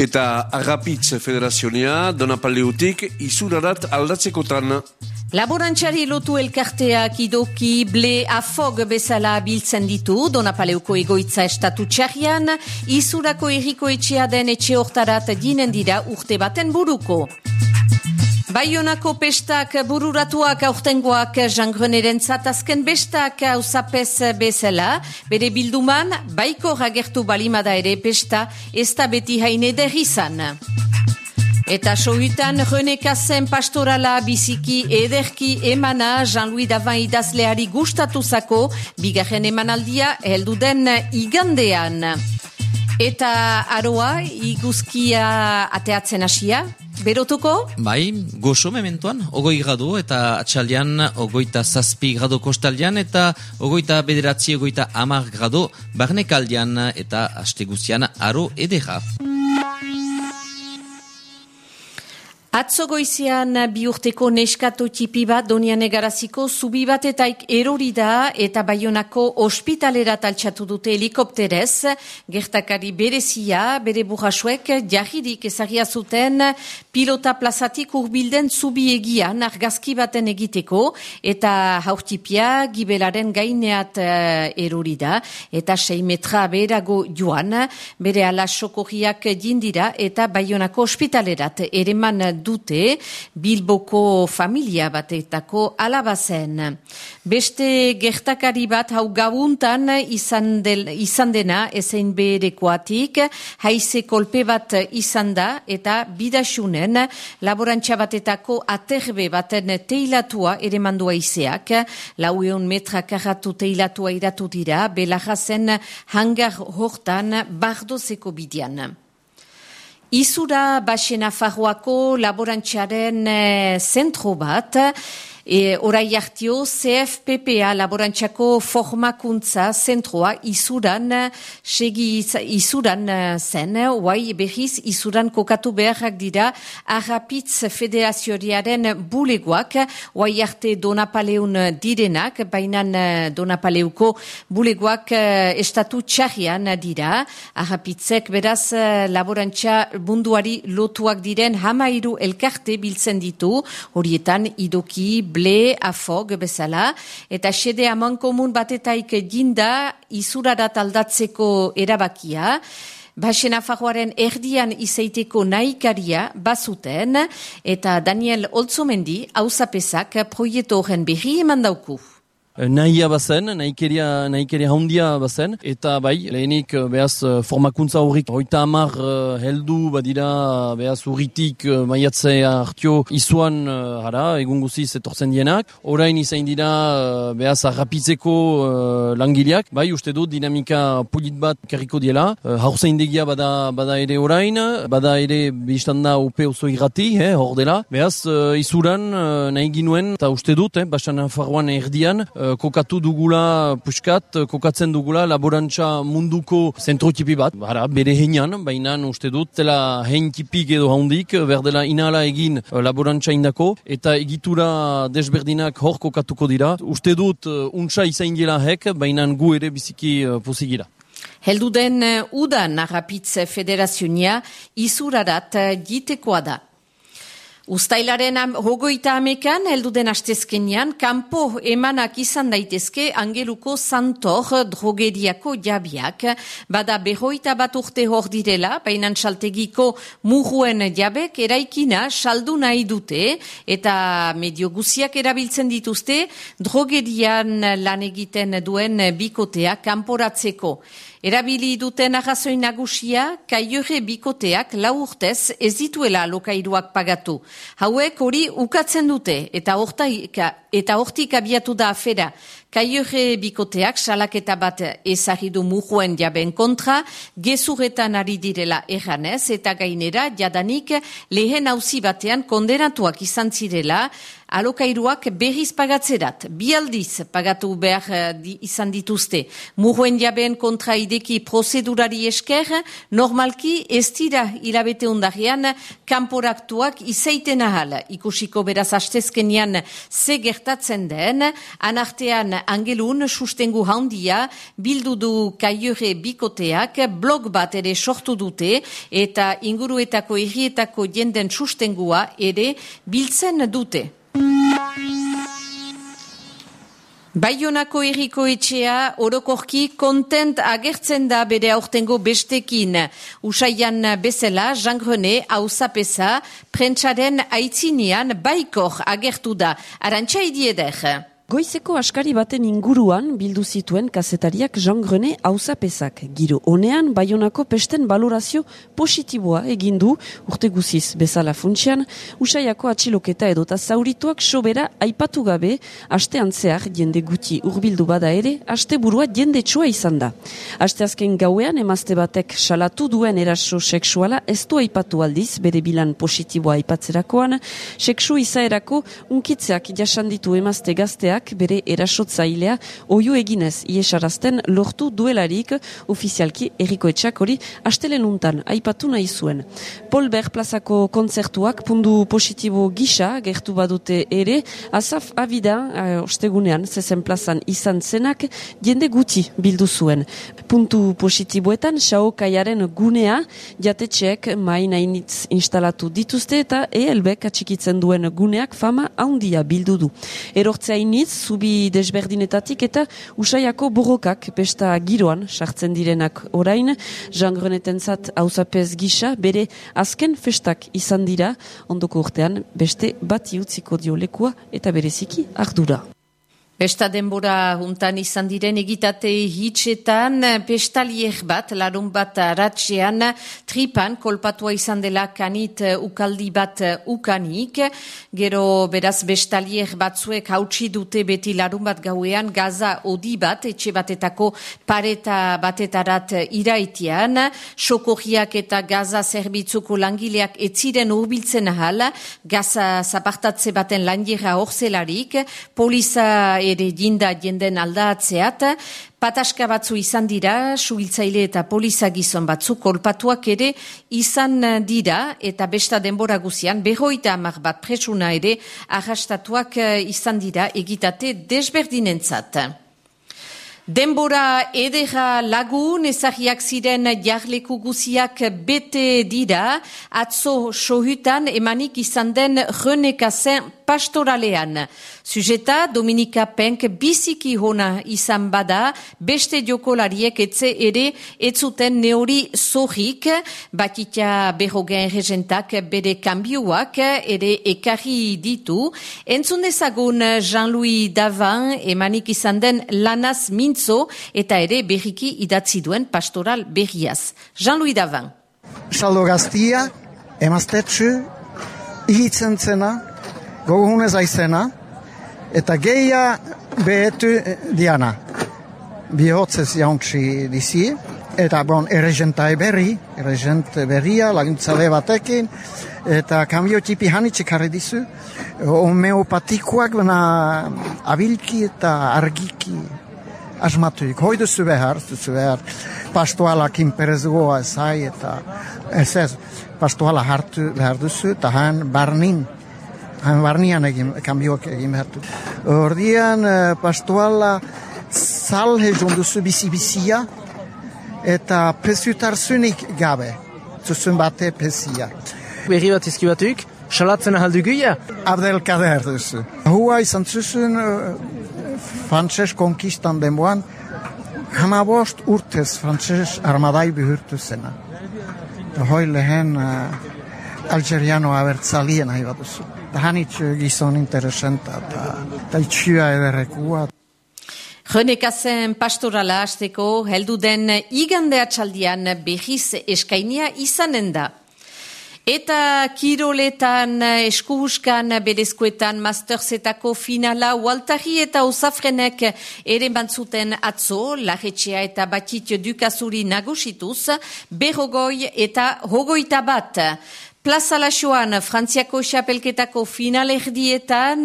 Eta Agapitz Federazionia Donapaleutik izurarat aldatzekotan. Laborantxari lotu elkarteak idoki ble afog bezala biltzen ditu Donapaleuko egoitza estatu txarrian, izurako erriko etxea den etxe hortarat dinen dira urte baten buruko. Baionako pestak bururatuak aurtengoak jangreneren zatazken bestak ausapez bezala, bere bilduman, baiko ragertu balimada ere pesta, ez da beti haine derrizan. Eta sohutan, René Kassen pastorala biziki ederki emana Jean-Louis Davan idazleari gustatuzako, bigarren emanaldia heldu den igandean. Eta aroa, iguzkia ateatzen hasia, berotuko? Bai, goxo mementuan, ogoi gradu eta atxalian ogoita zazpi grado kostaldian eta ogoita bederatzi ogoita amar grado barnekaldian eta haste aro edera. Atzo goizian bi urteko neskato tipi bat donian egaraziko zubi bat eta erori da eta baionako ospitalera taltsatu dute helikopterez. Gertakari berezia, bere burrasuek jarridik ezagia zuten pilota plazatik urbilden zubi egian argazki baten egiteko eta haurtipia gibelaren gaineat uh, erori da eta 6 metra berago joan bere ala sokorriak jindira eta baionako ospitalerat ereman dute Bilboko familia batetako alabazen. Beste gertakari bat hau gabuntan izan, del, izan dena ezein berekoatik, haize kolpe bat izan da eta bidasunen laborantza batetako aterbe baten teilatua ere mandua izeak, laueon metra karratu teilatua iratu dira, belajazen hangar hortan bardozeko bidian. Izura Baxena Farroako laborantxaren e, zentro bat, E, orai hartio, CFPPA laborantxako formakuntza zentroa izuran, segi izuran zen, oai behiz izuran kokatu beharrak dira Arrapitz Federazioriaren bulegoak, oai arte Donapaleun direnak, bainan Donapaleuko bulegoak eh, estatu txarrian dira, Arrapitzek beraz laborantxa bunduari lotuak diren hamairu elkarte biltzen ditu, horietan idoki, ble, afog, bezala, eta xede aman komun batetaik ginda izurarat aldatzeko erabakia, Baxen afagoaren erdian izaiteko nahikaria bazuten, eta Daniel Olzomendi hausapesak proieto horren berri eman dauku. Eh, nahia bazen, nahikeria, nahikeria handia bazen, eta bai, lehenik eh, behaz eh, formakuntza horrik hoita amar heldu badira behaz urritik maiatzea hartio izuan hara, egun guziz etortzen dienak, orain izain dira behaz arrapitzeko langileak, bai, uste du dinamika pulit bat kerriko diela, hauza indegia bada, bada ere orain, bada ere biztanda upe oso irrati, eh, hor dela, behaz izuran nahi ginuen, eta uste dut, eh, basan farroan erdian, kokatu dugula puskat, kokatzen dugula laborantza munduko zentrotipi bat, bara, bere heinan, baina uste dut, zela hein tipik edo handik, berdela inala egin eh, laborantza indako, eta egitura desberdinak hor kokatuko dira. Uste dut, untsa izain gela hek, baina gu ere biziki posigira. Heldu den uh, udan Arrapitz Federazionia izurarat uh, da. Uztailaren am, hogoita amekan, elduden astezkenian, kanpo emanak izan daitezke angeluko santor drogeriako jabiak. Bada behoita bat urte hor direla, bainan saltegiko muruen jabek eraikina saldu nahi dute, eta medio guziak erabiltzen dituzte drogerian lan egiten duen bikotea kanporatzeko. Erabili duten arrazoi nagusia, kaiore bikoteak lau urtez ez dituela lokairuak pagatu. Hauek hori ukatzen dute eta hortik abiatu da afera. Kaiore bikoteak salaketa bat ezagidu mujuen jaben kontra, gezurretan ari direla erranez eta gainera jadanik lehen hauzi batean kondenatuak izan zirela, alokairuak berriz pagatzerat, bi aldiz pagatu behar uh, izan dituzte. Mujuen jaben kontra ideki prozedurari esker, normalki ez dira hilabete undarrean kanporaktuak izaiten ahal. Ikusiko beraz astezkenian ze gertatzen den, anartean angelun sustengu handia bildu du kaiure bikoteak blog bat ere sortu dute eta inguruetako errietako jenden sustengua ere biltzen dute. Baionako erriko etxea orokorki kontent agertzen da bere aurtengo bestekin. Usaian bezala, Jean René, hausapesa, prentsaren aitzinian baikor agertu da. Arantxa idieder. Goizeko askari baten inguruan bildu zituen kazetariak Jean Grené hausapezak. Giro honean, baionako pesten balorazio positiboa egindu, urte guziz bezala funtsian, usaiako atxiloketa edota zaurituak sobera aipatu gabe, aste antzear jende guti urbildu bada ere, aste burua jende txua izan da. Aste azken gauean, emazte batek salatu duen eraso seksuala ez du aipatu aldiz, bere bilan positiboa aipatzerakoan, seksu izaerako unkitzeak jasanditu emazte gazteak, bere erasotzailea oio eginez iesarazten lortu duelarik ofizialki erikoetxak hori astelen untan aipatu nahi zuen. Polber plazako kontzertuak pundu positibo gisa gertu badute ere, azaf abida uh, ostegunean zezen plazan izan zenak jende guti bildu zuen. Puntu positiboetan kaiaren gunea jatetxeek main hainitz instalatu dituzte eta ELBek atxikitzen duen guneak fama handia bildu du. Erortzea zubi desberdinetatik eta usaiako borrokak besta giroan sartzen direnak orain, Jean Greneten zat hausapez gisa, bere azken festak izan dira, ondoko urtean beste bat iutziko diolekua eta bereziki ardura. Besta denbora juntan izan diren egitate hitxetan, pestaliek bat, larun bat ratxean, tripan, kolpatua izan dela kanit ukaldi bat ukanik, gero beraz bestaliek batzuek hautsi dute beti larun bat gauean, gaza odi bat, etxe batetako pareta batetarat iraitian, sokorriak eta gaza zerbitzuko langileak etziren urbiltzen ahal, gaza zapartatze baten lanjera horzelarik, poliza ere jinda jenden aldatzeat, pataska batzu izan dira, suhiltzaile eta poliza gizon batzu, kolpatuak ere izan dira, eta besta denbora guzian, behoita amak bat presuna ere, arrastatuak izan dira egitate desberdinentzat. Denbora edera lagun ezagiak ziren jarleku guziak bete dira, atzo sohutan emanik izan den renekazen pastoralean. Sujeta Dominika Penk biziki hona izan bada, beste jokolariek etze ere etzuten neori zohik, batita behogen regentak bere kambioak ere ekarri ditu. Entzun dezagun Jean-Louis Davan emanik izan den lanaz mintzo eta ere berriki idatzi duen pastoral berriaz. Jean-Louis Davan. Saldo gaztia, emaztetxu, ihitzen zena, gogunez aizena, eta geia behetu diana. Bihotzez jauntsi dizi, eta bon, erregentai berri, erregent berria, laguntzale batekin, eta kambio tipi hanitzik harri dizu, homeopatikoak bena abilki eta argiki asmatuik. Hoi duzu behar, duzu behar, pastoala kinperezgoa ezai, eta ez ez, pastoala hartu behar duzu, eta han barnin, han barnian egin, kambioak egin behar du. Ordian, uh, pastoala salhe jonduzu bizi-bizia, eta pesutar zunik gabe, zuzun bate pesia. Berri bat izki batuk, salatzen ahaldu guia? Abdel Kader duzu. Hua izan zuzun uh, frantses konkistan demoan, hamabost urtez frantses armadai bihurtu zena. Hoi lehen uh, algeriano abertzalien nahi bat duzu. Da hanitxu gizon interesenta, eta itxua ederrekua. Renekazen pastorala hasteko heldu den igandea txaldian behiz eskainia izanen da. Eta kiroletan eskuhuskan berezkoetan masterzetako finala ualtari eta osafrenek ere bantzuten atzo, lajetxea eta batit dukazuri nagusituz, berrogoi eta hogoita bat. Plaza Lasoan, Frantziako xapelketako finalerdietan,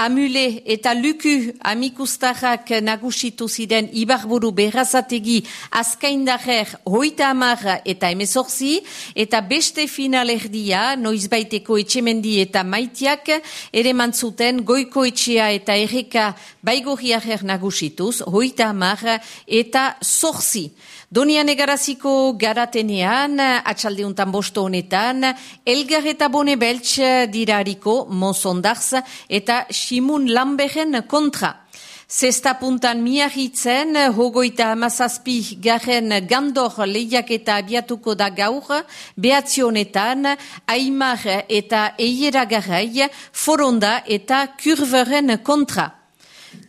Amule eta Luku amikustarrak nagusitu ziren Ibarburu berrazategi azkaindarer hoita amar eta emezorzi, eta beste finalerdia, noizbaiteko etxemendi eta maitiak, ere mantzuten goiko etxea eta erreka baigorriarer nagusituz, hoita amar eta zorzi. Donian egaraziko garatenean, atxaldeuntan bosto honetan, Elgar eta Bone Beltz dirariko Monsondarz eta Simun Lamberen kontra. Zesta puntan miahitzen, hogoita amazazpi garen gandor lehiak eta abiatuko da gaur, behatzionetan, aimar eta eiera garai, foronda eta kurveren kontra.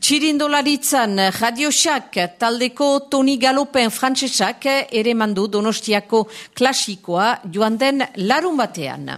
Txirindolaritzan, radiosak, taldeko Toni Galopen frantsesak ere mandu donostiako klasikoa joan den larun batean.